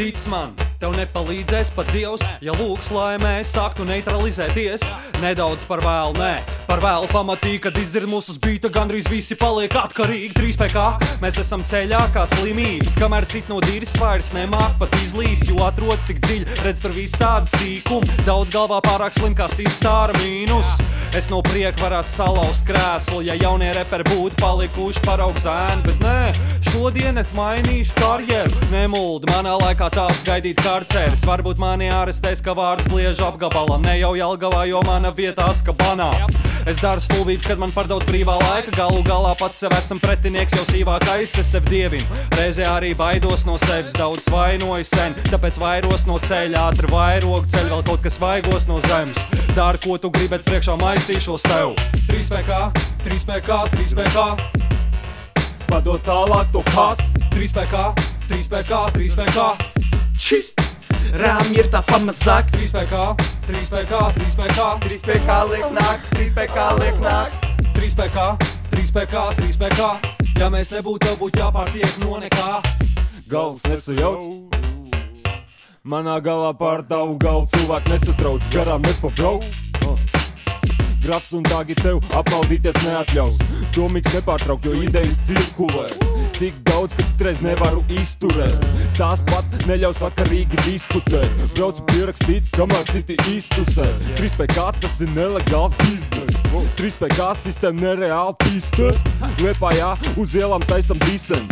Tic man, tev nepalīdzēs pat Dievs, ja lūgs, lai mēs sāktu neutralizēties. Nedaudz par vēlu, nē, par vēlu pamatīgi, kad izdzird mūsu bīta, gandrīz visi paliek atkarīgi. 3PK, mēs esam ceļā kā slimības, kamēr citi no dīris vairs nemāk pat izlīst, jo atrodas tik dziļi, redz tur visādi sīkumi. Daudz galvā pārāk slim kā sīsāra mīnus. Es no prieka varētu salauzt krēslu, ja jaunie reperi būtu palikuši par augzēnu, bet nē, šodien es mainīšu karjeru. Nemuldu manā laikā tās gaidīt karceris. Varbūt mani ārstēs, ka vārds bliež apgabalam, ne jau Jelgavā, jo mana vietā skabanā. Es daru stulbības, kad man par daudz brīvā laika. Galu galā pats sev esmu pretinieks, jau sīvākais es sev dievinu. Reizē arī baidos no sevis, daudz vainoju sen, tāpēc vairos no ceļa, ātri vairogu ceļu, vēl kaut kas vaigos no zemes. Dari, ko tu gribi, bet priekšā maisīšos tev. 3PK, 3PK, 3PK. Padod tālāk to kas. 3PK, 3PK, 3PK. Čist! Rām ir tā pamazāk, 3PK, 3PK, 3PK. 3PK liek nāk, 3PK liek nāk. 3PK, 3PK, 3PK. Ja mēs nebūtu, tev būtu jāpārtiek no nekā. Galvas nesajauc. Manā galā pār tavu galvu cilvēku nesatrauc, garām nepabrauc. Grafs un tāgi tev apmaldīties neatļaus. Domīgs nepārtraukt, jo idejas cirkulē. Tik daudz, ka citreiz nevaru izturēt. Tās pat neļauj sakarīgi diskutēt. Braucu pierakstīt, kamēr citi iztusē. 3PK tas ir nelegāls biznes. 3PK sistēma nereāli piste. Liepājā uz ielām taisam disen.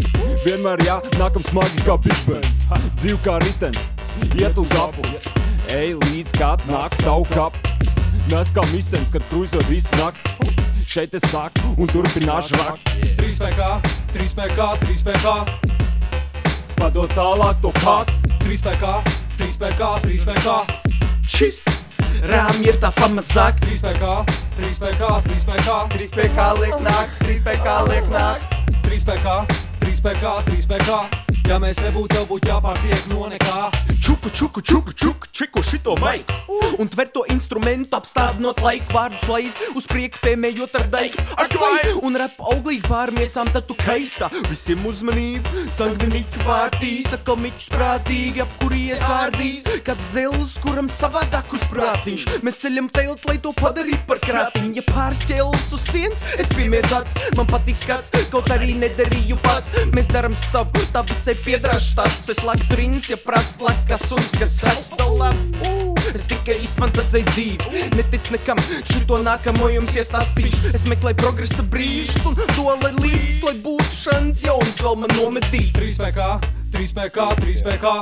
Vienmēr jā, nākam smagi kā Big Ben. Dzīv kā ritens, iet uz apu. Ej līdz kāds nāks tavu kapu. Nes kā misens, kad krūzot visu nakti. Šeit es saku un turpināšu rakt. 3PK, 3PK, 3PK. Padod tālāk to kas. 3PK, 3PK, 3PK. čist! Rām ir tā pamazāk, 3PK, 3PK, 3PK. 3PK liek nāk, 3PK liek nāk. 3PK, 3PK, 3PK. Ja mēs nebūtu, tev būtu jāpārtiek no nekā. čuku, čuku, čuku, čuku, čiku šito maiku. Un tver to instrumentu apstādinot laiku vārdus laiz, uz priekšu tēmējot ar. Ar vai un rap auglīgi pārmiesām, tad tu kaistā. Visiem uzmanību, sangviniķu vārtīs, atkal miķus prātīgi, ap kuries vārdīs. Kāds zils, kuram savādāk uz prātiņš. Mēs ceļam teltu, lai to padarītu par krātiņu. Ja pāris ķēlis uz sienas, es piemēru acis, man patīk skats, kaut arī nedarīju pats. Mēs darām savu, tā visai piedrašu stāsts. Es laku trins, ja prasa lakas un kas hastolā. Es tikai izfantāzēju dzīvi, netic nekam, šito nākamo jums iestāstīšu. Es meklēju progresa brīžus un to, lai līdz, lai būtu šāds jauns vēl man nometīt. 3PK, 3PK, 3PK.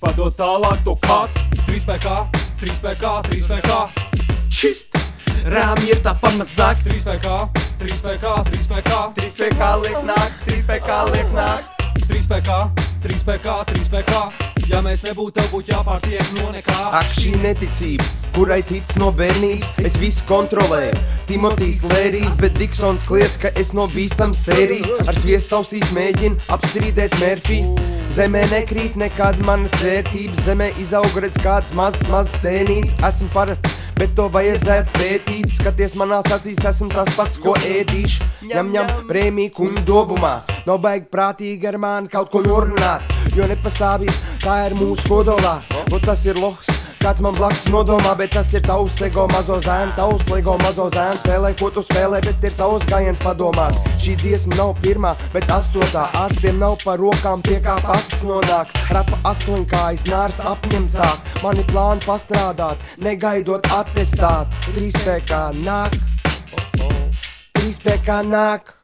Padod tālāk to kas. 3PK, 3PK, 3PK. Čist! Rām ir tā pamazāk, 3PK, 3PK, 3PK. 3PK liek nāk, 3PK liek nāk. 3PK, 3PK, 3PK. Ja mēs nebūtu, tev būtu jāpārtiek no nekā. Ak, šī neticība, kurai tic no bērnības, es visu kontrolēju. Timotejs lērijas, bet Diksons kliedz, ka es no bīstams sērijas. Ar sviestausīs mēģinu apstrīdēt Mērfī. Zemē nekrīt nekad manas vērtības, zemē izaug redz kāds mazs, mazs sēnīts. Esmu parasts, bet to vajadzētu pētīt. Skaties manās acīs, esmu tas pats, ko ēdīšu. Ņem, ņem, prēmiju kuņu dobumā. Nav baigi prātīgi ar mani kaut ko norunāt, jo nepastāvīgi tā ir mūsu kodolā. Un tas ir lohs, kāds man blakus nodomā, bet tas ir tavs ego mazo zēnu, tavs lego mazo zēnu. Spēlē, ko tu spēlē, bet ir tavs gājiens padomāt. Šī dziesma nav pirmā, bet astotā. Ārstiem nav par rokām, pie kā pastas nonāk. Rapa astoņkājas, nārs apņem sāk. Mani plāni pastrādāt, negaidot attestāt. Trīs pēkā nāk, trīs pēkā nāk.